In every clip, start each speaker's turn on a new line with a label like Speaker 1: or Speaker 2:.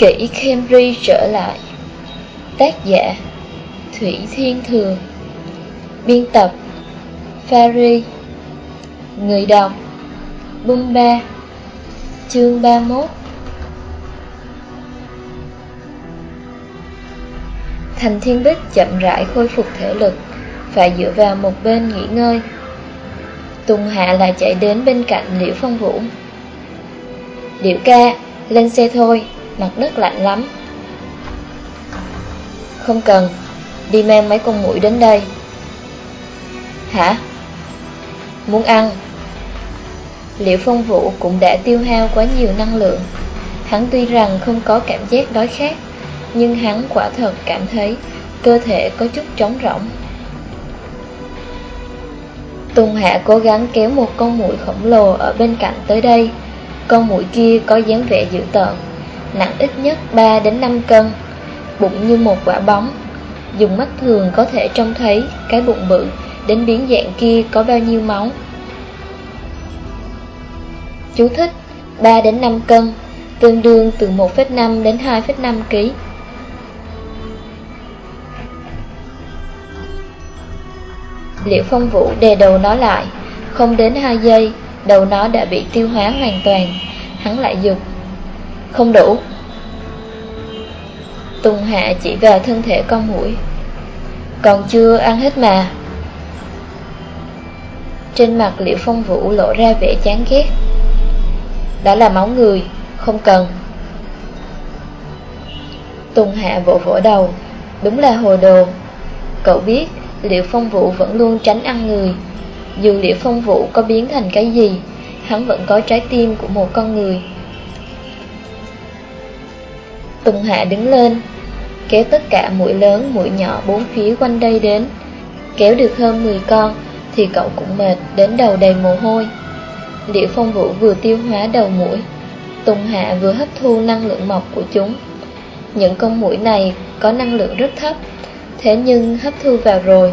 Speaker 1: Kỷ Camry trở lại. Tác giả Thủy Thiên Thường. Biên tập Fari. Người đọc Bumba Chương 31 Thành Thiên Bích chậm rãi khôi phục thể lực Phải dựa vào một bên nghỉ ngơi. Tùng Hạ lại chạy đến bên cạnh Liễu Phong Vũ. Liễu ca, lên xe thôi mặt đất lạnh lắm. Không cần, Đi mang mấy con mũi đến đây. Hả? Muốn ăn? Liệu phong vũ cũng đã tiêu hao quá nhiều năng lượng. Hắn tuy rằng không có cảm giác đói khát, Nhưng hắn quả thật cảm thấy Cơ thể có chút trống rỗng. Tùng Hạ cố gắng kéo một con mũi khổng lồ ở bên cạnh tới đây. Con mũi kia có dáng vẻ dữ tợn nặng ít nhất 3 đến 5 cân, bụng như một quả bóng. Dùng mắt thường có thể trông thấy cái bụng bự đến biến dạng kia có bao nhiêu máu. Chú thích 3 đến 5 cân, tương đương từ 1,5 đến 2,5 kg. Liệu phong vũ đè đầu nó lại, không đến 2 giây, đầu nó đã bị tiêu hóa hoàn toàn. Hắn lại dục không đủ. Tùng Hạ chỉ vào thân thể con mũi. Còn chưa ăn hết mà. Trên mặt Liễu Phong Vũ lộ ra vẻ chán ghét. Đã là máu người, Không cần. Tùng Hạ vỗ vỗ đầu. Đúng là hồ đồ. Cậu biết, Liễu Phong Vũ vẫn luôn tránh ăn người. Dù Liễu Phong Vũ có biến thành cái gì, Hắn vẫn có trái tim của một con người. Tùng Hạ đứng lên, Kéo tất cả mũi lớn, mũi nhỏ bốn phía quanh đây đến. Kéo được hơn 10 con, Thì cậu cũng mệt đến đầu đầy mồ hôi. Liễu phong vũ vừa tiêu hóa đầu mũi, Tùng Hạ vừa hấp thu năng lượng mọc của chúng. Những con mũi này có năng lượng rất thấp, Thế nhưng hấp thu vào rồi,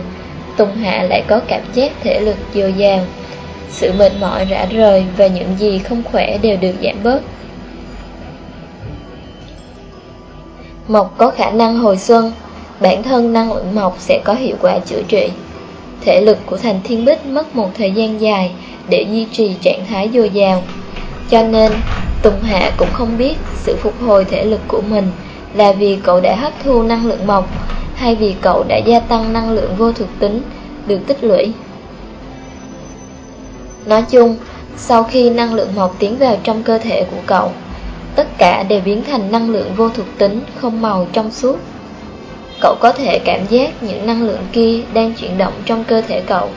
Speaker 1: Tùng Hạ lại có cảm giác thể lực dồi dào. Sự mệt mỏi rã rời và những gì không khỏe đều được giảm bớt. Mộc có khả năng hồi xuân, bản thân năng lượng mộc sẽ có hiệu quả chữa trị. Thể lực của thành thiên bích mất một thời gian dài để duy trì trạng thái dồi dào. Cho nên, Tùng Hạ cũng không biết sự phục hồi thể lực của mình là vì cậu đã hấp thu năng lượng mộc hay vì cậu đã gia tăng năng lượng vô thực tính được tích lũy. Nói chung, sau khi năng lượng mộc tiến vào trong cơ thể của cậu, tất cả đều biến thành năng lượng vô thuộc tính, không màu trong suốt. Cậu có thể cảm giác những năng lượng kia đang chuyển động trong cơ thể cậu,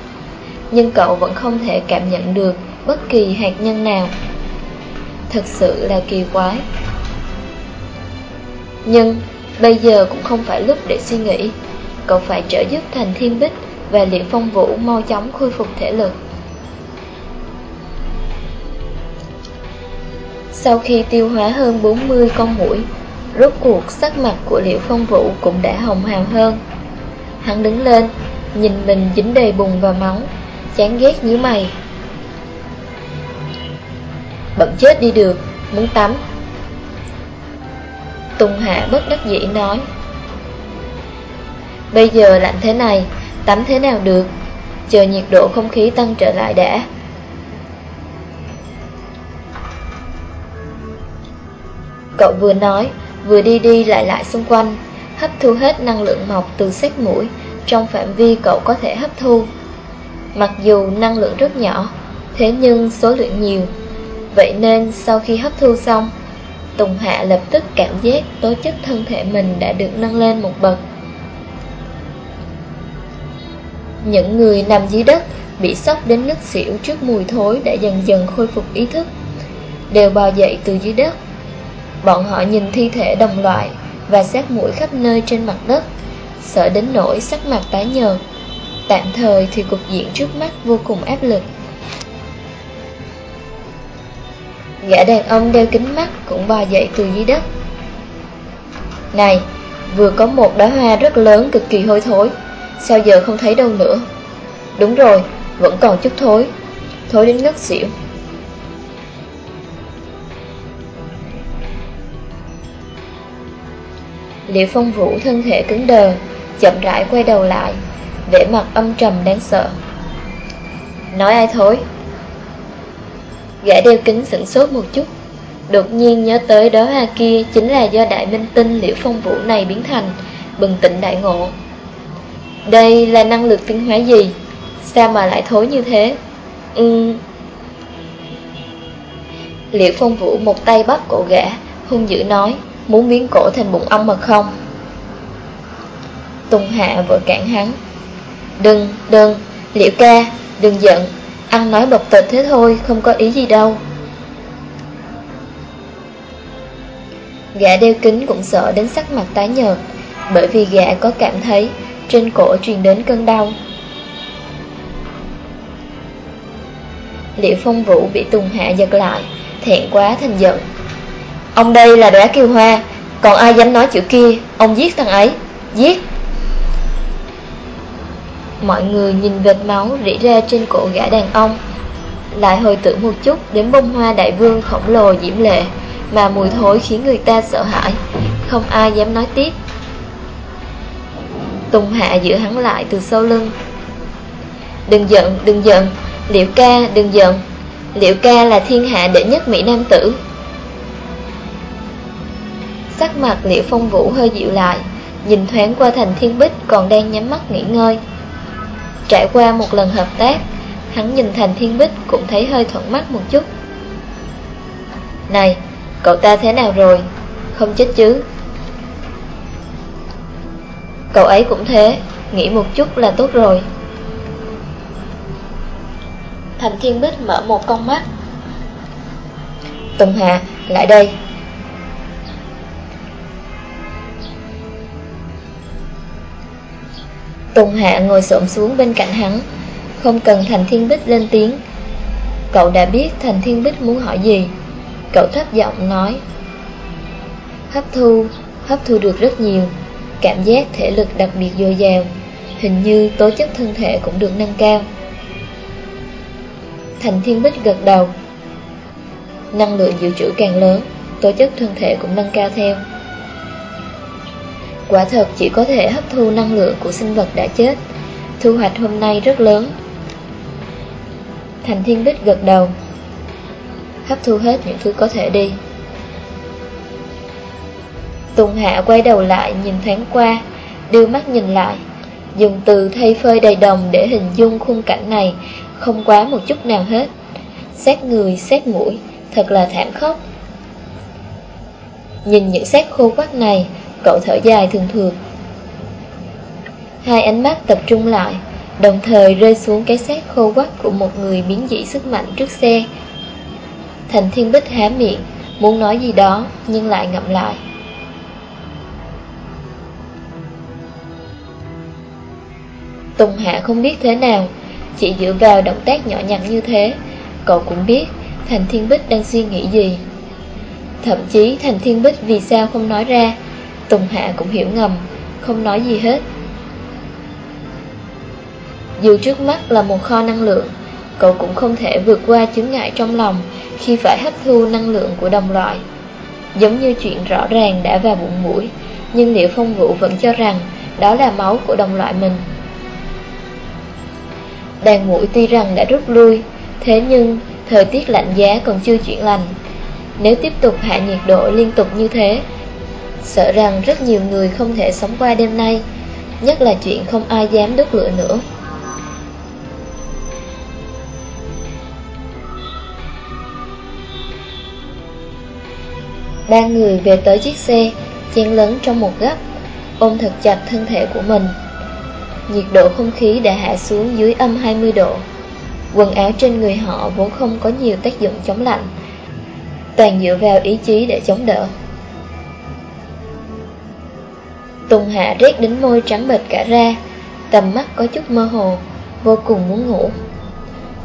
Speaker 1: nhưng cậu vẫn không thể cảm nhận được bất kỳ hạt nhân nào. Thật sự là kỳ quái. Nhưng bây giờ cũng không phải lúc để suy nghĩ, cậu phải trợ giúp thành thiên bích và liệu phong vũ mau chóng khôi phục thể lực. Sau khi tiêu hóa hơn 40 con mũi, rốt cuộc sắc mặt của Liễu Phong Vũ cũng đã hồng hào hơn. Hắn đứng lên, nhìn mình dính đầy bùn và máu, chán ghét như mày. Bận chết đi được, muốn tắm. Tùng Hạ bất đắc dĩ nói. Bây giờ lạnh thế này, tắm thế nào được, chờ nhiệt độ không khí tăng trở lại đã. Cậu vừa nói, vừa đi đi lại lại xung quanh, hấp thu hết năng lượng mọc từ xét mũi trong phạm vi cậu có thể hấp thu. Mặc dù năng lượng rất nhỏ, thế nhưng số lượng nhiều. Vậy nên sau khi hấp thu xong, Tùng Hạ lập tức cảm giác tố chất thân thể mình đã được nâng lên một bậc. Những người nằm dưới đất bị sốc đến ngất xỉu trước mùi thối đã dần dần khôi phục ý thức, đều bò dậy từ dưới đất Bọn họ nhìn thi thể đồng loại Và xác mũi khắp nơi trên mặt đất Sợ đến nỗi sắc mặt tái nhợt. Tạm thời thì cục diện trước mắt vô cùng áp lực. Gã đàn ông đeo kính mắt cũng bò dậy từ dưới đất. Này, vừa có một đóa hoa rất lớn cực kỳ hôi thối Sao giờ không thấy đâu nữa? Đúng rồi, vẫn còn chút thối. Thối đến ngất xỉu. Liệu phong vũ thân thể cứng đờ, Chậm rãi quay đầu lại, vẻ mặt âm trầm đáng sợ. Nói ai thối Gã đeo kính sửng sốt một chút, Đột nhiên nhớ tới đó hoa kia Chính là do đại minh tinh liễu phong vũ này biến thành, Bừng tỉnh đại ngộ. Đây là năng lực tiến hóa gì? Sao mà lại thối như thế? Ừ. Liễu phong vũ một tay bắt cổ gã, Hung dữ nói Muốn biến cổ thành bụng ong mà không? Tùng Hạ vội cản hắn. Đừng, đừng, Liễu ca, đừng giận. Ăn nói bộc tịch thế thôi, không có ý gì đâu. Gã đeo kính cũng sợ đến sắc mặt tái nhợt Bởi vì gã có cảm thấy Trên cổ truyền đến cơn đau. Liễu phong vũ bị Tùng Hạ giật lại Thẹn quá thành giận. Ông đây là đẻ kiều hoa Còn ai dám nói chữ kia Ông giết thằng ấy Giết. Mọi người nhìn vệt máu rỉ ra trên cổ gã đàn ông Lại hồi tưởng một chút đến bông hoa đại vương khổng lồ diễm lệ Mà mùi thối khiến người ta sợ hãi Không ai dám nói tiếp. Tùng Hạ giữ hắn lại từ sau lưng. Đừng giận, đừng giận Liệu ca, đừng giận. Liệu ca là thiên hạ đệ nhất Mỹ Nam tử. Sắc mặt Liễu Phong Vũ hơi dịu lại Nhìn thoáng qua thành thiên bích còn đang nhắm mắt nghỉ ngơi. Trải qua một lần hợp tác Hắn nhìn thành thiên bích cũng thấy hơi thuận mắt một chút. Này, cậu ta thế nào rồi? Không chết chứ? Cậu ấy cũng thế, nghĩ một chút là tốt rồi. Thành thiên bích mở một con mắt. Tùng Hạ, lại đây. Tùng Hạ ngồi xổm xuống bên cạnh hắn. Không cần Thành Thiên Bích lên tiếng. Cậu đã biết Thành Thiên Bích muốn hỏi gì. Cậu thấp giọng nói, Hấp thu Hấp thu được rất nhiều. Cảm giác thể lực đặc biệt dồi dào. Hình như tố chất thân thể cũng được nâng cao. Thành Thiên Bích gật đầu. Năng lượng dự trữ càng lớn, Tố chất thân thể cũng nâng cao theo. Quả thật chỉ có thể hấp thu năng lượng của sinh vật đã chết. Thu hoạch hôm nay rất lớn. Thành Thiên Bích gật đầu. Hấp thu hết những thứ có thể đi. Tùng Hạ quay đầu lại nhìn thoáng qua Đưa mắt nhìn lại. Dùng từ thay phơi đầy đồng để hình dung khung cảnh này Không quá một chút nào hết. Xét người, xét mũi Thật là thảm khốc. Nhìn những xét khô quắc này Cậu thở dài thường thường. Hai ánh mắt tập trung lại, Đồng thời rơi xuống cái xác khô quắc Của một người biến dị sức mạnh trước xe. Thành thiên bích há miệng, Muốn nói gì đó, Nhưng lại ngậm lại. Tùng Hạ không biết thế nào, Chỉ dựa vào động tác nhỏ nhặt như thế. Cậu cũng biết Thành Thiên Bích đang suy nghĩ gì. Thậm chí Thành Thiên Bích vì sao không nói ra Tùng Hạ cũng hiểu ngầm, Không nói gì hết. Dù trước mắt là một kho năng lượng, Cậu cũng không thể vượt qua chứng ngại trong lòng Khi phải hấp thu năng lượng của đồng loại. Giống như chuyện rõ ràng đã vào bụng mũi, Nhưng Liệu Phong Vũ vẫn cho rằng Đó là máu của đồng loại mình. Đàn mũi tuy rằng đã rút lui, Thế nhưng thời tiết lạnh giá còn chưa chuyển lành. Nếu tiếp tục hạ nhiệt độ liên tục như thế Sợ rằng rất nhiều người không thể sống qua đêm nay, Nhất là chuyện không ai dám đốt lửa nữa. Ba người về tới chiếc xe, Chen lấn trong một góc, Ôm thật chặt thân thể của mình. Nhiệt độ không khí đã hạ xuống dưới âm 20 độ. Quần áo trên người họ vốn không có nhiều tác dụng chống lạnh, Toàn dựa vào ý chí để chống đỡ. Tùng Hạ rét đến môi trắng bệch cả ra, Tầm mắt có chút mơ hồ, Vô cùng muốn ngủ.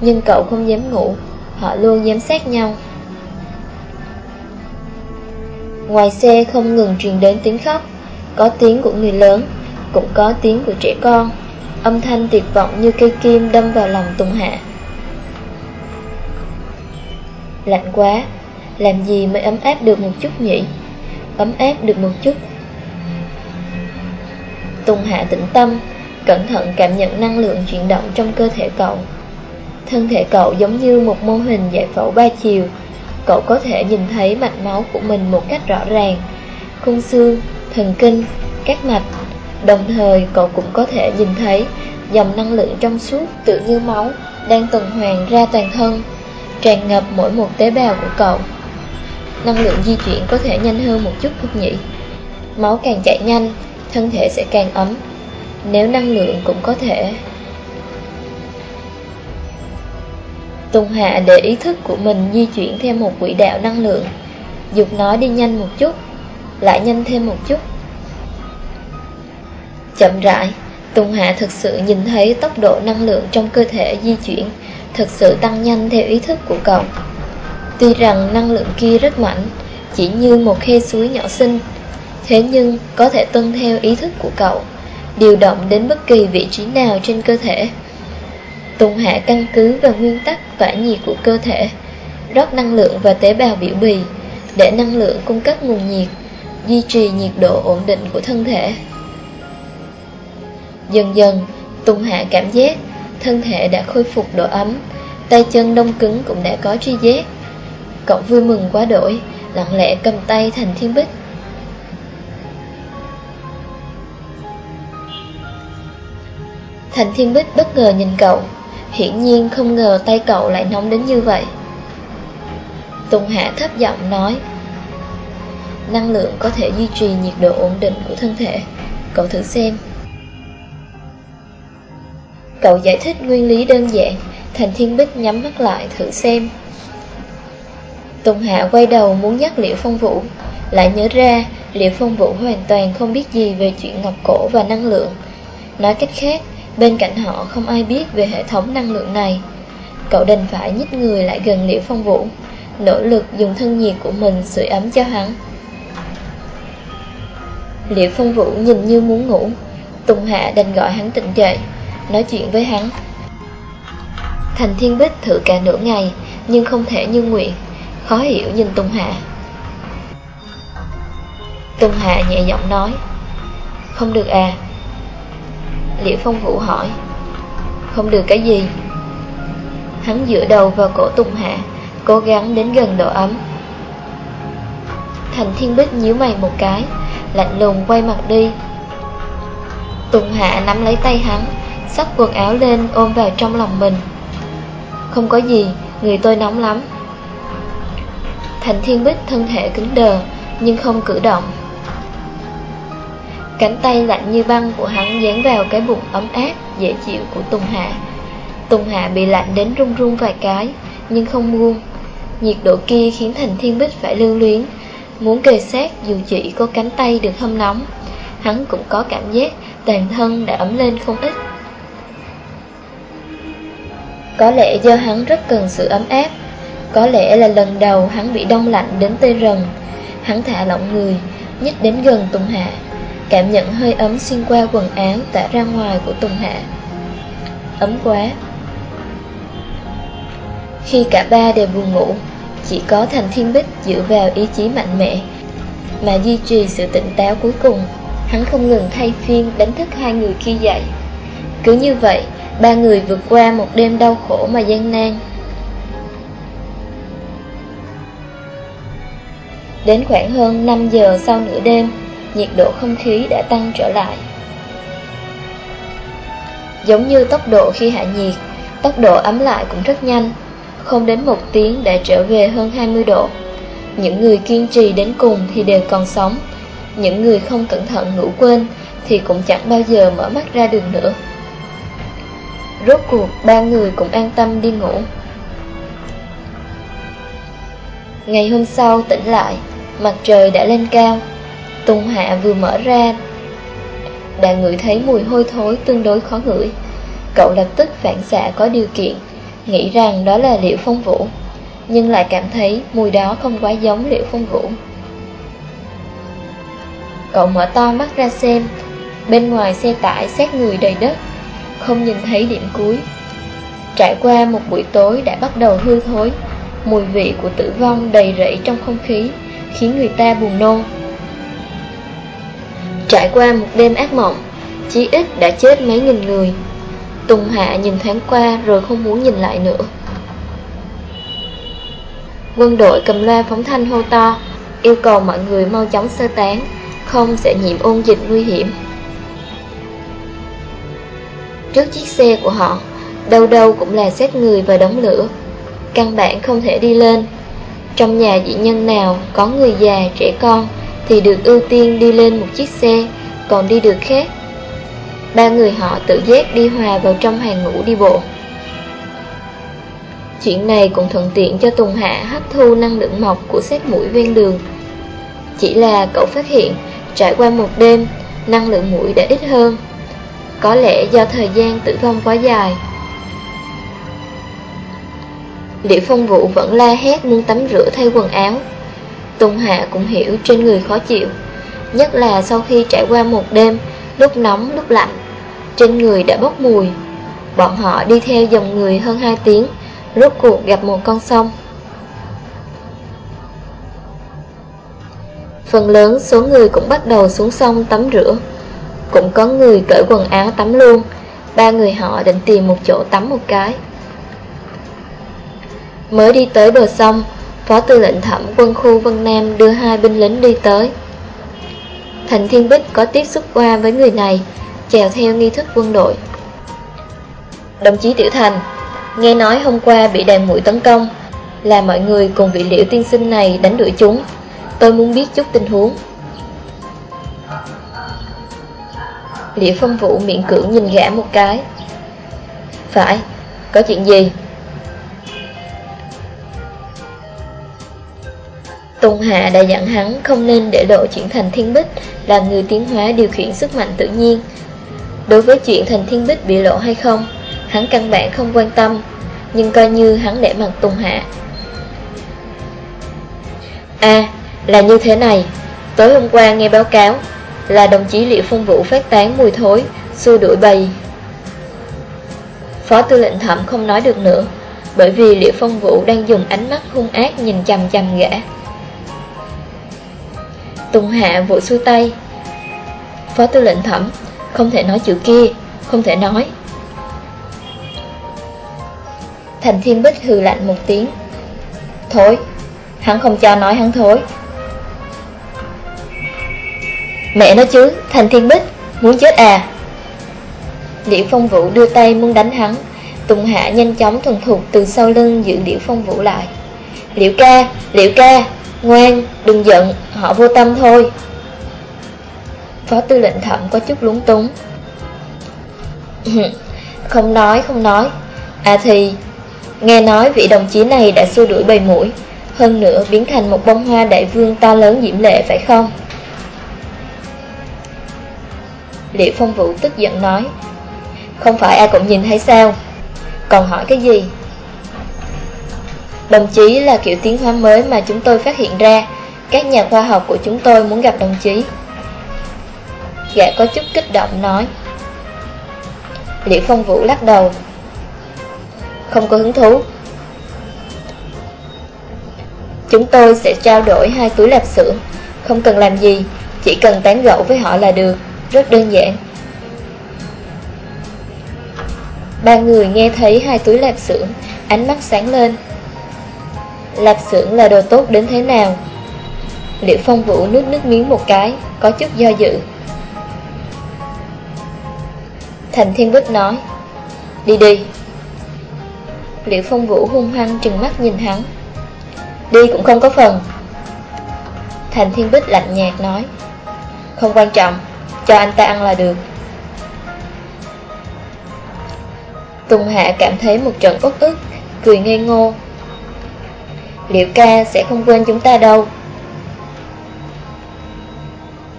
Speaker 1: Nhưng cậu không dám ngủ, Họ luôn giám sát nhau. Ngoài xe không ngừng truyền đến tiếng khóc, Có tiếng của người lớn, Cũng có tiếng của trẻ con. Âm thanh tuyệt vọng như cây kim đâm vào lòng Tùng Hạ. Lạnh quá, Làm gì mới ấm áp được một chút nhỉ? Ấm áp được một chút. Tùng Hạ tĩnh tâm, cẩn thận cảm nhận năng lượng chuyển động trong cơ thể cậu. Thân thể cậu giống như một mô hình giải phẫu ba chiều, cậu có thể nhìn thấy mạch máu của mình một cách rõ ràng, khung xương, thần kinh, các mạch. Đồng thời cậu cũng có thể nhìn thấy dòng năng lượng trong suốt tự như máu đang tuần hoàn ra toàn thân, tràn ngập mỗi một tế bào của cậu. Năng lượng di chuyển có thể nhanh hơn một chút không nhỉ? Máu càng chạy nhanh, thân thể sẽ càng ấm. Nếu năng lượng cũng có thể. Tùng Hạ để ý thức của mình di chuyển theo một quỹ đạo năng lượng. Dục nó đi nhanh một chút, Lại nhanh thêm một chút. Chậm rãi, Tùng Hạ thực sự nhìn thấy tốc độ năng lượng trong cơ thể di chuyển Thực sự tăng nhanh theo ý thức của cậu. Tuy rằng năng lượng kia rất mạnh, Chỉ như một khe suối nhỏ xinh Thế nhưng có thể tuân theo ý thức của cậu Điều động đến bất kỳ vị trí nào trên cơ thể. Tùng Hạ căn cứ vào nguyên tắc tỏa nhiệt của cơ thể Rót năng lượng vào tế bào biểu bì Để năng lượng cung cấp nguồn nhiệt Duy trì nhiệt độ ổn định của thân thể. Dần dần, Tùng Hạ cảm giác Thân thể đã khôi phục độ ấm Tay chân đông cứng cũng đã có tri giác. Cậu vui mừng quá đổi Lặng lẽ cầm tay thành thiên bích. Thành thiên bích bất ngờ nhìn cậu. Hiển nhiên không ngờ tay cậu lại nóng đến như vậy. Tùng Hạ thấp giọng nói, Năng lượng có thể duy trì nhiệt độ ổn định của thân thể. Cậu thử xem. Cậu giải thích nguyên lý đơn giản. Thành Thiên Bích nhắm mắt lại thử xem. Tùng Hạ quay đầu muốn nhắc Liễu Phong Vũ. Lại nhớ ra, Liễu Phong Vũ hoàn toàn không biết gì về chuyện ngọc cổ và năng lượng. Nói cách khác Bên cạnh họ, không ai biết về hệ thống năng lượng này. Cậu đành phải nhích người lại gần Liễu Phong Vũ, Nỗ lực dùng thân nhiệt của mình sưởi ấm cho hắn. Liễu Phong Vũ nhìn như muốn ngủ. Tùng Hạ đành gọi hắn tỉnh dậy, Nói chuyện với hắn. Thành Thiên Bích thử cả nửa ngày, Nhưng không thể như nguyện. Khó hiểu nhìn Tùng Hạ. Tùng Hạ nhẹ giọng nói, Không được à Liễu Phong Vũ hỏi. Không được cái gì. Hắn dựa đầu vào cổ Tùng Hạ, Cố gắng đến gần độ ấm. Thành Thiên Bích nhíu mày một cái, Lạnh lùng quay mặt đi. Tùng Hạ nắm lấy tay hắn, Xách quần áo lên ôm vào trong lòng mình. Không có gì, Người tôi nóng lắm. Thành Thiên Bích thân thể cứng đờ, Nhưng không cử động. Cánh tay lạnh như băng của hắn dán vào cái bụng ấm áp, dễ chịu của Tùng Hạ. Tùng Hạ bị lạnh đến run run vài cái, nhưng không buông. Nhiệt độ kia khiến Thành Thiên Bích phải lưu luyến, muốn kề sát dù chỉ có cánh tay được hâm nóng. Hắn cũng có cảm giác toàn thân đã ấm lên không ít. Có lẽ do hắn rất cần sự ấm áp, có lẽ là lần đầu hắn bị đông lạnh đến tê rần. Hắn thả lỏng người, nhích đến gần Tùng Hạ, Cảm nhận hơi ấm xuyên qua quần áo tả ra ngoài của Tùng Hạ. Ấm quá. Khi cả ba đều buồn ngủ, Chỉ có Thành Thiên Bích dựa vào ý chí mạnh mẽ Mà duy trì sự tỉnh táo cuối cùng. Hắn không ngừng thay phiên đánh thức hai người khi dậy. Cứ như vậy, Ba người vượt qua một đêm đau khổ mà gian nan. Đến khoảng hơn 5 giờ sau nửa đêm nhiệt độ không khí đã tăng trở lại. Giống như tốc độ khi hạ nhiệt, tốc độ ấm lại cũng rất nhanh, không đến một tiếng đã trở về hơn 20 độ. Những người kiên trì đến cùng thì đều còn sống, những người không cẩn thận ngủ quên thì cũng chẳng bao giờ mở mắt ra đường nữa. Rốt cuộc ba người cũng an tâm đi ngủ. Ngày hôm sau tỉnh lại, mặt trời đã lên cao, Tùng Hạ vừa mở ra. Đã ngửi thấy mùi hôi thối tương đối khó ngửi. Cậu lập tức phản xạ có điều kiện, Nghĩ rằng đó là liệu phong vũ, Nhưng lại cảm thấy mùi đó không quá giống liệu phong vũ. Cậu mở to mắt ra xem, Bên ngoài xe tải xét người đầy đất, Không nhìn thấy điểm cuối. Trải qua một buổi tối đã bắt đầu hư thối, Mùi vị của tử vong đầy rẫy trong không khí, Khiến người ta buồn nôn. Trải qua một đêm ác mộng Chí ít đã chết mấy nghìn người. Tùng Hạ nhìn thoáng qua rồi không muốn nhìn lại nữa. Quân đội cầm loa phóng thanh hô to Yêu cầu mọi người mau chóng sơ tán Không sẽ nhiễm ôn dịch nguy hiểm. Trước chiếc xe của họ Đâu đâu cũng là xét người và đống lửa. Căn bản không thể đi lên. Trong nhà dị nhân nào có người già, trẻ con thì được ưu tiên đi lên một chiếc xe, Còn đi được khác. Ba người họ tự giác đi hòa vào trong hàng ngũ đi bộ. Chuyện này cũng thuận tiện cho Tùng Hạ hấp thu năng lượng mọc của xét mũi ven đường. Chỉ là cậu phát hiện, Trải qua một đêm, Năng lượng mũi đã ít hơn. Có lẽ do thời gian tử vong quá dài. Liễu Phong Vũ vẫn la hét muốn tắm rửa thay quần áo. Tùng Hạ cũng hiểu trên người khó chịu, Nhất là sau khi trải qua một đêm, Lúc nóng, lúc lạnh, Trên người đã bốc mùi. Bọn họ đi theo dòng người hơn 2 tiếng, Rốt cuộc gặp một con sông. Phần lớn số người cũng bắt đầu xuống sông tắm rửa. Cũng có người cởi quần áo tắm luôn, Ba người họ định tìm một chỗ tắm một cái. Mới đi tới bờ sông Phó tư lệnh thẩm quân khu Vân Nam đưa hai binh lính đi tới. Thành Thiên Bích có tiếp xúc qua với người này chào theo nghi thức quân đội. Đồng chí Tiểu Thành Nghe nói hôm qua bị đàn mũi tấn công Là mọi người cùng vị liệu tiên sinh này đánh đuổi chúng. Tôi muốn biết chút tình huống. Liệu phong vũ miệng cưỡng nhìn gã một cái. Phải, có chuyện gì? Tùng Hạ đã dặn hắn không nên để lộ chuyện Thành Thiên Bích là người tiến hóa điều khiển sức mạnh tự nhiên. Đối với chuyện Thành Thiên Bích bị lộ hay không, hắn căn bản không quan tâm, nhưng coi như hắn để mặt Tùng Hạ. À, là như thế này, tối hôm qua nghe báo cáo là đồng chí Liệu Phong Vũ phát tán mùi thối, xua đuổi bầy. Phó tư lệnh thẩm không nói được nữa, bởi vì Liệu Phong Vũ đang dùng ánh mắt hung ác nhìn chằm chằm gã. Tùng Hạ vội xua tay. Phó tư lệnh thẩm Không thể nói chữ kia Không thể nói. Thành Thiên Bích hừ lạnh một tiếng. Thối Hắn không cho nói hắn thối Mẹ nói chứ Thành Thiên Bích Muốn chết à? Liễu Phong Vũ đưa tay muốn đánh hắn. Tùng Hạ nhanh chóng thuần thục từ sau lưng giữ Liễu Phong Vũ lại. Liễu ca, Liễu ca. Ngoan, đừng giận, họ vô tâm thôi. Phó tư lệnh thẩm có chút lúng túng. Không nói, không nói. À thì, nghe nói vị đồng chí này đã xua đuổi bầy mũi Hơn nữa biến thành một bông hoa đại vương to lớn diễm lệ phải không? Liệu phong vũ tức giận nói Không phải ai cũng nhìn thấy sao? Còn hỏi cái gì? Đồng chí là kiểu tiến hóa mới mà chúng tôi phát hiện ra. Các nhà khoa học của chúng tôi muốn gặp đồng chí. Gã có chút kích động nói. Liễu Phong Vũ lắc đầu. Không có hứng thú. Chúng tôi sẽ trao đổi hai túi lạp xưởng. Không cần làm gì. Chỉ cần tán gẫu với họ là được. Rất đơn giản. Ba người nghe thấy hai túi lạp xưởng. Ánh mắt sáng lên. Lạp xưởng là đồ tốt đến thế nào? Liệu phong vũ nuốt nước miếng một cái, Có chút do dự. Thành Thiên Bích nói, Đi đi. Liệu phong vũ hung hăng trừng mắt nhìn hắn. Đi cũng không có phần. Thành Thiên Bích lạnh nhạt nói, Không quan trọng, Cho anh ta ăn là được. Tùng Hạ cảm thấy một trận uất ức, Cười ngây ngô. Liệu ca sẽ không quên chúng ta đâu.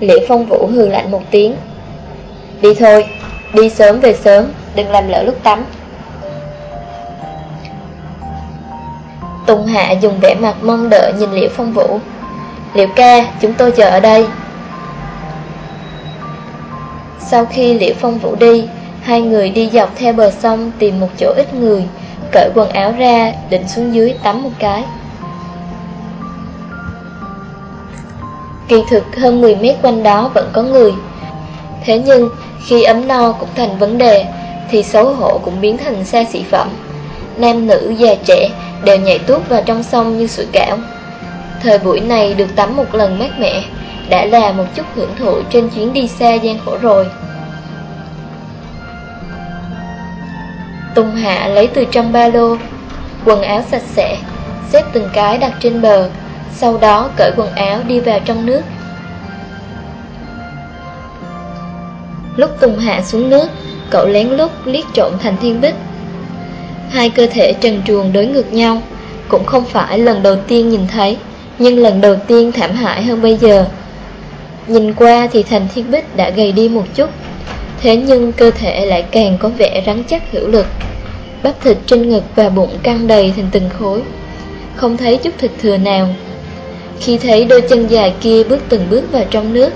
Speaker 1: Liễu phong vũ hừ lạnh một tiếng. Đi thôi Đi sớm về sớm Đừng làm lỡ lúc tắm. Tùng Hạ dùng vẻ mặt mong đợi nhìn Liễu Phong Vũ. Liễu ca, chúng tôi chờ ở đây. Sau khi Liễu Phong Vũ đi Hai người đi dọc theo bờ sông tìm một chỗ ít người Cởi quần áo ra, định xuống dưới tắm một cái. Kỳ thực hơn 10 mét quanh đó vẫn có người. Thế nhưng, Khi ấm no cũng thành vấn đề, Thì xấu hổ cũng biến thành xa xỉ phẩm. Nam nữ già trẻ đều nhảy tuốt vào trong sông như sủi cảo. Thời buổi này được tắm một lần mát mẻ, Đã là một chút hưởng thụ trên chuyến đi xa gian khổ rồi. Tùng Hạ lấy từ trong ba lô, Quần áo sạch sẽ, Xếp từng cái đặt trên bờ. Sau đó cởi quần áo đi vào trong nước. Lúc Tùng Hạ xuống nước, Cậu lén lút liếc trộm thành thiên bích. Hai cơ thể trần truồng đối ngược nhau, Cũng không phải lần đầu tiên nhìn thấy, Nhưng lần đầu tiên thảm hại hơn bây giờ. Nhìn qua thì thành thiên bích đã gầy đi một chút, Thế nhưng cơ thể lại càng có vẻ rắn chắc hữu lực. Bắp thịt trên ngực và bụng căng đầy thành từng khối, Không thấy chút thịt thừa nào. Khi thấy đôi chân dài kia bước từng bước vào trong nước,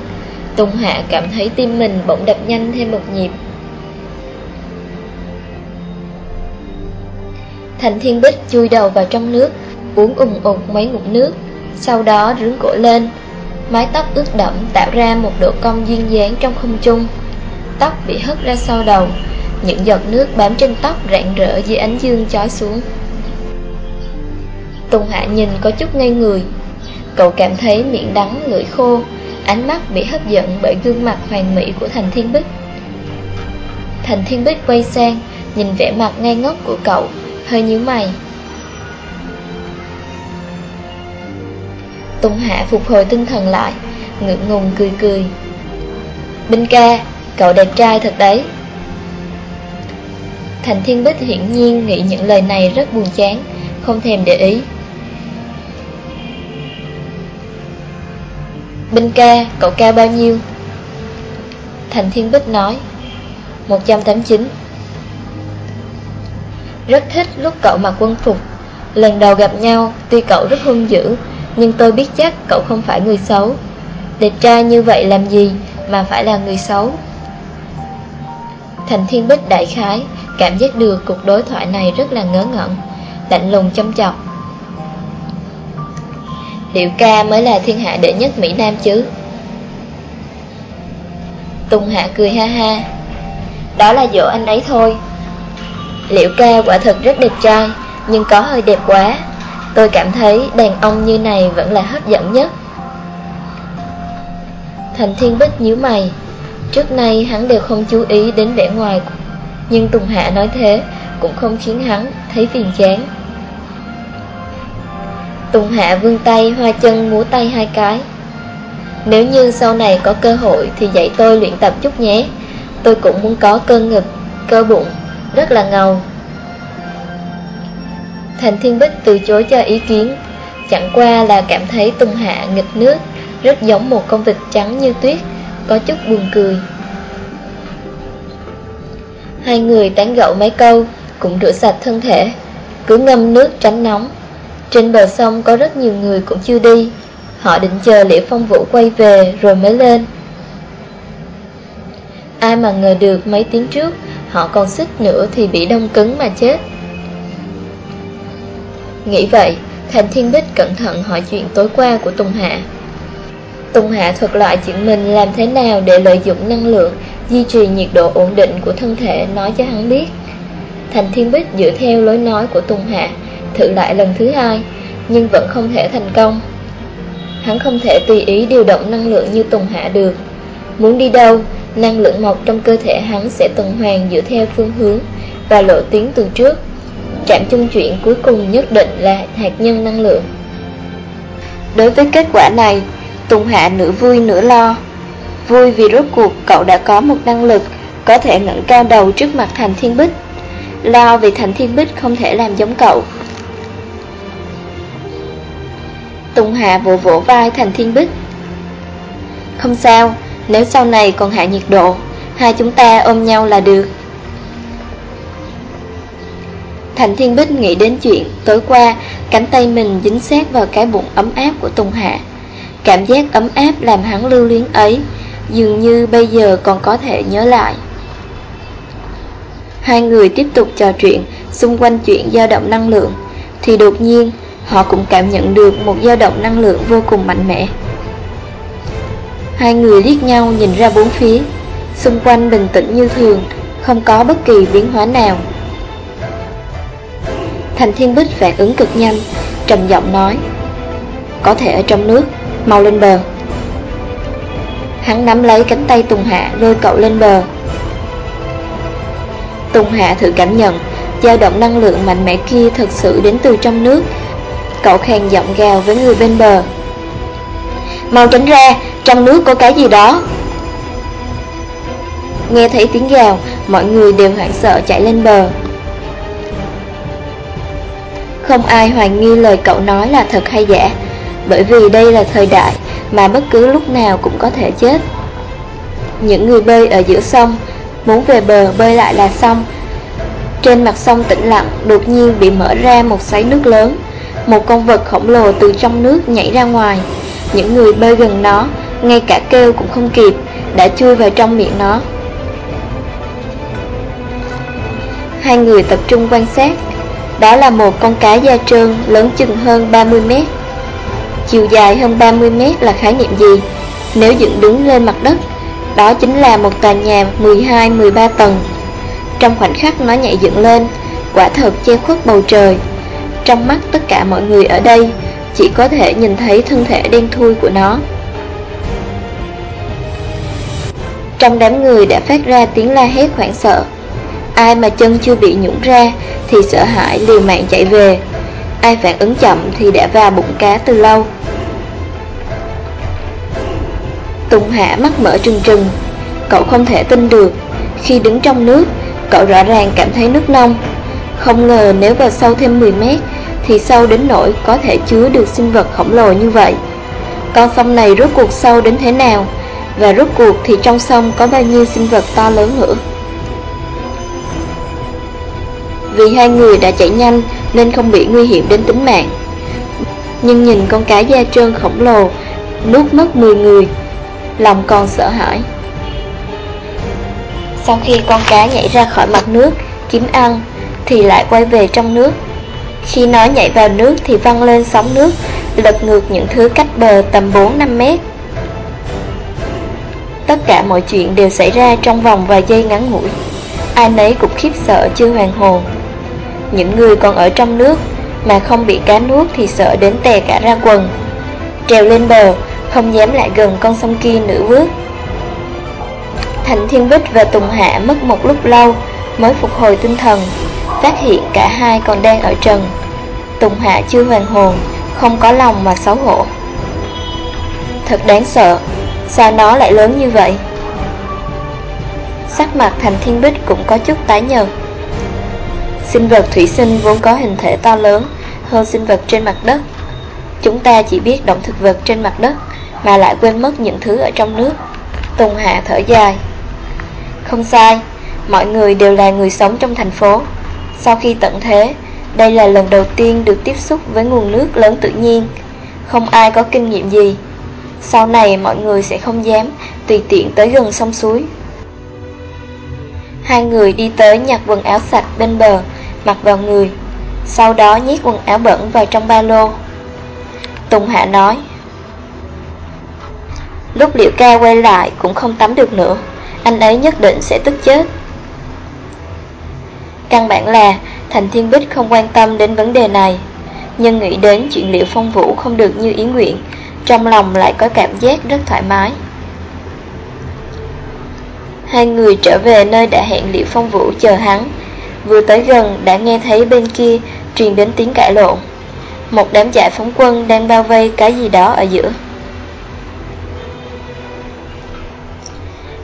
Speaker 1: Tùng Hạ cảm thấy tim mình bỗng đập nhanh thêm một nhịp. Thành Thiên Bích chui đầu vào trong nước, Uống ùng ục mấy ngụm nước, Sau đó rướng cổ lên. Mái tóc ướt đẫm tạo ra một độ cong duyên dáng trong không trung. Tóc bị hất ra sau đầu, Những giọt nước bám trên tóc rạng rỡ dưới ánh dương chói xuống. Tùng Hạ nhìn có chút ngây người Cậu cảm thấy miệng đắng, lưỡi khô, Ánh mắt bị hấp dẫn bởi gương mặt hoàn mỹ của Thành Thiên Bích. Thành Thiên Bích quay sang, Nhìn vẻ mặt ngay ngốc của cậu, Hơi nhíu mày. Tùng Hạ phục hồi tinh thần lại, Ngượng ngùng cười cười. Binh ca, Cậu đẹp trai thật đấy. Thành Thiên Bích hiển nhiên nghĩ những lời này rất buồn chán, Không thèm để ý. Binh ca, cậu cao bao nhiêu? Thành Thiên Bích nói 189 Rất thích lúc cậu mặc quân phục. Lần đầu gặp nhau, tuy cậu rất hung dữ Nhưng tôi biết chắc cậu không phải người xấu. Đẹp trai như vậy làm gì mà phải là người xấu? Thành Thiên Bích đại khái Cảm giác được cuộc đối thoại này rất là ngớ ngẩn Lạnh lùng châm chọc. Điệu ca mới là thiên hạ đệ nhất Mỹ Nam chứ? Tùng Hạ cười ha ha. Đó là dỗ anh ấy thôi. Liệu ca quả thật rất đẹp trai, Nhưng có hơi đẹp quá. Tôi cảm thấy đàn ông như này vẫn là hấp dẫn nhất. Thành Thiên Bích nhíu mày. Trước nay hắn đều không chú ý đến vẻ ngoài, Nhưng Tùng Hạ nói thế Cũng không khiến hắn thấy phiền chán. Tùng Hạ vươn tay hoa chân múa tay hai cái. Nếu như sau này có cơ hội Thì dạy tôi luyện tập chút nhé. Tôi cũng muốn có cơ ngực, cơ bụng Rất là ngầu. Thành Thiên Bích từ chối cho ý kiến. Chẳng qua là cảm thấy Tùng Hạ nghịch nước Rất giống một con vịt trắng như tuyết Có chút buồn cười. Hai người tán gẫu mấy câu Cũng rửa sạch thân thể Cứ ngâm nước tránh nóng trên bờ sông có rất nhiều người cũng chưa đi. Họ định chờ Liễu Phong Vũ quay về rồi mới lên. Ai mà ngờ được mấy tiếng trước, Họ còn xích nữa thì bị đông cứng mà chết. Nghĩ vậy, Thành Thiên Bích cẩn thận hỏi chuyện tối qua của Tùng Hạ. Tùng Hạ thuật lại chuyện mình làm thế nào để lợi dụng năng lượng, Duy trì nhiệt độ ổn định của thân thể nói cho hắn biết. Thành Thiên Bích dựa theo lối nói của Tùng Hạ thử lại lần thứ hai Nhưng vẫn không thể thành công. Hắn không thể tùy ý điều động năng lượng như Tùng Hạ được. Muốn đi đâu, năng lượng mọc trong cơ thể hắn sẽ tuần hoàn dựa theo phương hướng và lộ tuyến từ trước. Trạm chung chuyển cuối cùng nhất định là hạt nhân năng lượng. Đối với kết quả này, Tùng Hạ nửa vui nửa lo. Vui vì rốt cuộc cậu đã có một năng lực Có thể ngẩng cao đầu trước mặt Thành Thiên Bích. Lo vì Thành Thiên Bích không thể làm giống cậu. Tùng Hạ vỗ vỗ vai Thành Thiên Bích. Không sao, Nếu sau này còn hạ nhiệt độ, Hai chúng ta ôm nhau là được. Thành Thiên Bích nghĩ đến chuyện Tối qua, cánh tay mình dính sát vào cái bụng ấm áp của Tùng Hạ. Cảm giác ấm áp làm hắn lưu luyến ấy, Dường như bây giờ còn có thể nhớ lại. Hai người tiếp tục trò chuyện Xung quanh chuyện dao động năng lượng, Thì đột nhiên Họ cũng cảm nhận được một dao động năng lượng vô cùng mạnh mẽ. Hai người liếc nhau nhìn ra bốn phía. Xung quanh bình tĩnh như thường, Không có bất kỳ biến hóa nào. Thành Thiên Bích phản ứng cực nhanh, Trầm giọng nói, Có thể ở trong nước, Mau lên bờ. Hắn nắm lấy cánh tay Tùng Hạ, Lôi cậu lên bờ. Tùng Hạ thử cảm nhận, dao động năng lượng mạnh mẽ kia thật sự đến từ trong nước Cậu khàn giọng gào với người bên bờ. Mau tránh ra, trong nước có cái gì đó. Nghe thấy tiếng gào, mọi người đều hoảng sợ chạy lên bờ. Không ai hoài nghi lời cậu nói là thật hay giả Bởi vì đây là thời đại mà bất cứ lúc nào cũng có thể chết. Những người bơi ở giữa sông Muốn về bờ bơi lại là xong. Trên mặt sông tĩnh lặng Đột nhiên bị mở ra một xoáy nước lớn. Một con vật khổng lồ từ trong nước nhảy ra ngoài. Những người bơi gần nó, Ngay cả kêu cũng không kịp, Đã chui vào trong miệng nó. Hai người tập trung quan sát. Đó là một con cá da trơn lớn chừng hơn 30 mét. Chiều dài hơn 30 mét là khái niệm gì? Nếu dựng đứng lên mặt đất, Đó chính là một tòa nhà 12-13 tầng. Trong khoảnh khắc nó nhảy dựng lên, Quả thật che khuất bầu trời. Trong mắt tất cả mọi người ở đây, Chỉ có thể nhìn thấy thân thể đen thui của nó. Trong đám người đã phát ra tiếng la hét hoảng sợ. Ai mà chân chưa bị nhũng ra Thì sợ hãi liều mạng chạy về. Ai phản ứng chậm thì đã vào bụng cá từ lâu. Tùng Hạ mắt mở trừng trừng. Cậu không thể tin được. Khi đứng trong nước, Cậu rõ ràng cảm thấy nước nông. Không ngờ nếu vào sâu thêm 10 mét Thì sâu đến nỗi có thể chứa được sinh vật khổng lồ như vậy. Con sông này rốt cuộc sâu đến thế nào? Và rốt cuộc thì trong sông có bao nhiêu sinh vật to lớn nữa? Vì hai người đã chạy nhanh Nên không bị nguy hiểm đến tính mạng. Nhưng nhìn con cá da trơn khổng lồ Nuốt mất 10 người lòng còn sợ hãi. Sau khi con cá nhảy ra khỏi mặt nước, kiếm ăn, thì lại quay về trong nước. Khi nó nhảy vào nước thì văng lên sóng nước, lật ngược những thứ cách bờ tầm 4-5 mét. Tất cả mọi chuyện đều xảy ra trong vòng vài giây ngắn ngủi. Ai nấy cũng khiếp sợ chưa hoàn hồn. Những người còn ở trong nước mà không bị cá nuốt thì sợ đến tè cả ra quần. Trèo lên bờ, không dám lại gần con sông kia nửa bước. Thành Thiên Bích và Tùng Hạ mất một lúc lâu mới phục hồi tinh thần, phát hiện cả hai còn đang ở trần. Tùng Hạ chưa hoàn hồn, không có lòng mà xấu hổ. Thật đáng sợ, sao nó lại lớn như vậy? Sắc mặt Thành Thiên Bích cũng có chút tái nhợt. Sinh vật thủy sinh vốn có hình thể to lớn hơn sinh vật trên mặt đất. Chúng ta chỉ biết động thực vật trên mặt đất mà lại quên mất những thứ ở trong nước Tùng Hạ thở dài Không sai Mọi người đều là người sống trong thành phố sau khi tận thế, Đây là lần đầu tiên được tiếp xúc với nguồn nước lớn tự nhiên. Không ai có kinh nghiệm gì. Sau này mọi người sẽ không dám Tùy tiện tới gần sông suối. Hai người đi tới nhặt quần áo sạch bên bờ, Mặc vào người. Sau đó nhét quần áo bẩn vào trong ba lô. Tùng Hạ nói, Lúc Liễu ca quay lại cũng không tắm được nữa. Anh ấy nhất định sẽ tức chết. Căn bản là Thành Thiên Bích không quan tâm đến vấn đề này. Nhưng nghĩ đến chuyện liệu Phong Vũ không được như ý nguyện, Trong lòng lại có cảm giác rất thoải mái. Hai người trở về nơi đã hẹn liệu Phong Vũ chờ hắn. Vừa tới gần đã nghe thấy bên kia truyền đến tiếng cãi lộn. Một đám giải phóng quân đang bao vây cái gì đó ở giữa.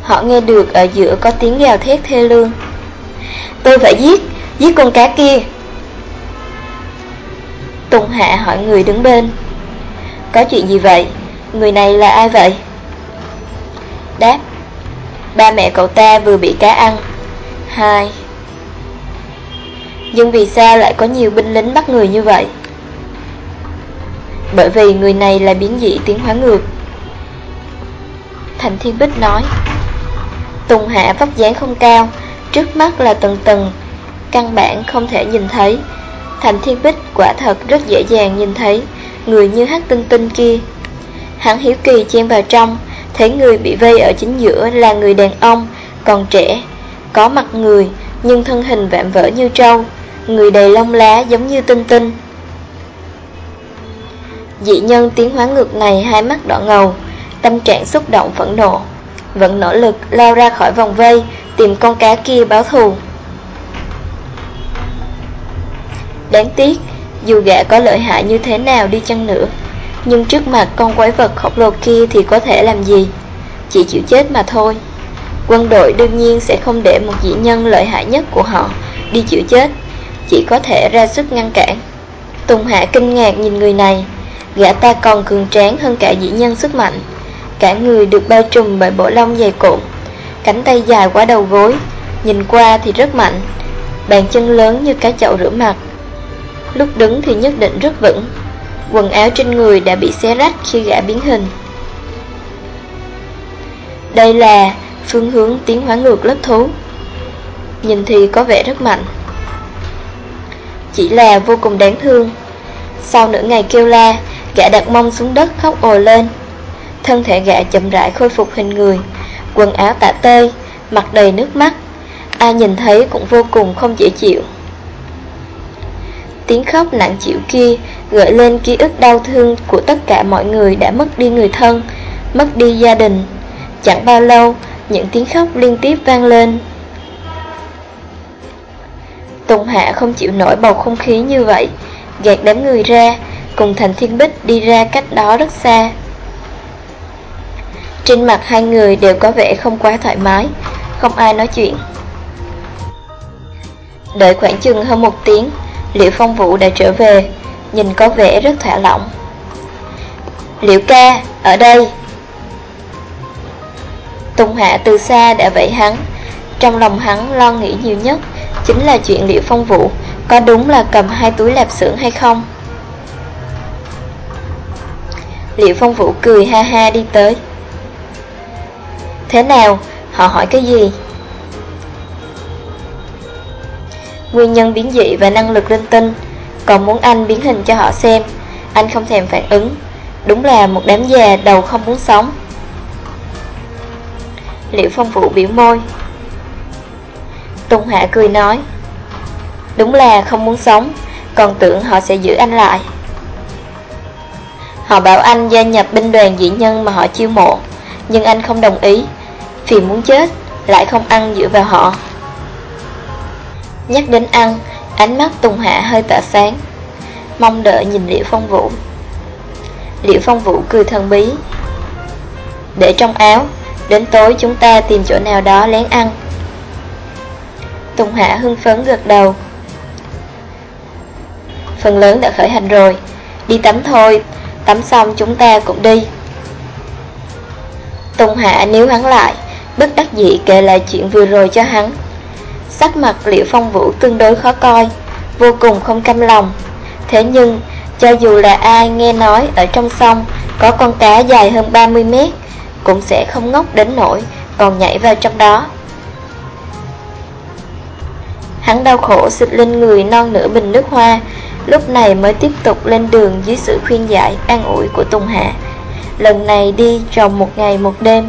Speaker 1: Họ nghe được ở giữa có tiếng gào thét thê lương. Tôi phải giết, giết con cá kia Tùng Hạ hỏi người đứng bên Có chuyện gì vậy? Người này là ai vậy? Đáp Ba mẹ cậu ta vừa bị cá ăn Hai Nhưng vì sao lại có nhiều binh lính bắt người như vậy? Bởi vì người này là biến dị tiến hóa ngược Thành Thiên Bích nói Tùng Hạ vóc dáng không cao, trước mắt là tầng tầng, căn bản không thể nhìn thấy. Thành Thiên Bích quả thật rất dễ dàng nhìn thấy người như hát tinh tinh kia. Hắn hiếu kỳ chen vào trong, thấy người bị vây ở chính giữa là người đàn ông còn trẻ, có mặt người nhưng thân hình vạm vỡ như trâu, người đầy lông lá giống như tinh tinh. Dị nhân tiến hóa ngược này hai mắt đỏ ngầu, tâm trạng xúc động phẫn nộ, vẫn nỗ lực lao ra khỏi vòng vây, tìm con cá kia báo thù. Đáng tiếc, dù gã có lợi hại như thế nào đi chăng nữa, nhưng trước mặt con quái vật khổng lồ kia thì có thể làm gì? Chỉ chịu chết mà thôi. Quân đội đương nhiên sẽ không để một dị nhân lợi hại nhất của họ đi chịu chết, chỉ có thể ra sức ngăn cản. Tùng Hạ kinh ngạc nhìn người này, gã ta còn cường tráng hơn cả dị nhân sức mạnh. Cả người được bao trùm bởi bộ lông dày cộm, cánh tay dài quá đầu gối, nhìn qua thì rất mạnh, bàn chân lớn như cái chậu rửa mặt. Lúc đứng thì nhất định rất vững, quần áo trên người đã bị xé rách khi gã biến hình. Đây là phương hướng tiến hóa ngược lớp thú. Nhìn thì có vẻ rất mạnh. Chỉ là vô cùng đáng thương. Sau nửa ngày kêu la, gã đặt mông xuống đất khóc ồ lên. Thân thể gã chậm rãi khôi phục hình người, quần áo tả tơi, mặt đầy nước mắt. Ai nhìn thấy cũng vô cùng không dễ chịu. Tiếng khóc nặng chịu kia gợi lên ký ức đau thương của tất cả mọi người đã mất đi người thân, mất đi gia đình. Chẳng bao lâu, những tiếng khóc liên tiếp vang lên. Tùng Hạ không chịu nổi bầu không khí như vậy, gạt đám người ra, cùng Thành Thiên Bích đi ra cách đó rất xa. Trên mặt hai người đều có vẻ không quá thoải mái, không ai nói chuyện. Đợi khoảng chừng hơn một tiếng, Liệu Phong Vũ đã trở về, nhìn có vẻ rất thả lỏng. Liệu ca, ở đây. Tùng Hạ từ xa đã vẫy hắn, trong lòng hắn lo nghĩ nhiều nhất chính là chuyện Liệu Phong Vũ có đúng là cầm hai túi lạp xưởng hay không. Liệu Phong Vũ cười ha ha đi tới. Thế nào? Họ hỏi cái gì? Nguyên nhân biến dị và năng lực linh tinh. Còn muốn anh biến hình cho họ xem. Anh không thèm phản ứng. Đúng là một đám già đầu không muốn sống. Liệu phong vũ biểu môi? Tùng Hạ cười nói, Đúng là không muốn sống, Còn tưởng họ sẽ giữ anh lại. Họ bảo anh gia nhập binh đoàn dị nhân mà họ chiêu mộ, Nhưng anh không đồng ý. Vì muốn chết, Lại không ăn dựa vào họ. Nhắc đến ăn, Ánh mắt Tùng Hạ hơi tỏa sáng. Mong đợi nhìn Liễu Phong Vũ. Liễu Phong Vũ cười thần bí. Để trong áo, Đến tối chúng ta tìm chỗ nào đó lén ăn. Tùng Hạ hưng phấn gật đầu. Phần lớn đã khởi hành rồi, Đi tắm thôi, Tắm xong chúng ta cũng đi. Tùng Hạ níu hắn lại. Bất đắc dĩ kể lại chuyện vừa rồi cho hắn. Sắc mặt liễu Phong Vũ tương đối khó coi, Vô cùng không căm lòng. Thế nhưng, cho dù là ai nghe nói Ở trong sông có con cá dài hơn 30 mét, Cũng sẽ không ngốc đến nỗi Còn nhảy vào trong đó. Hắn đau khổ xịt lên người non nửa bình nước hoa, Lúc này mới tiếp tục lên đường dưới sự khuyên giải an ủi của Tùng Hạ. Lần này đi trong một ngày một đêm